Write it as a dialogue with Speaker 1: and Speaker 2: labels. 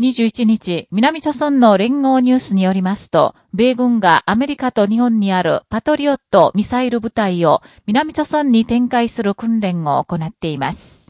Speaker 1: 21日、南朝村の連合ニュースによりますと、米軍がアメリカと日本にあるパトリオットミサイル部隊を南朝村に展開する訓練を行っています。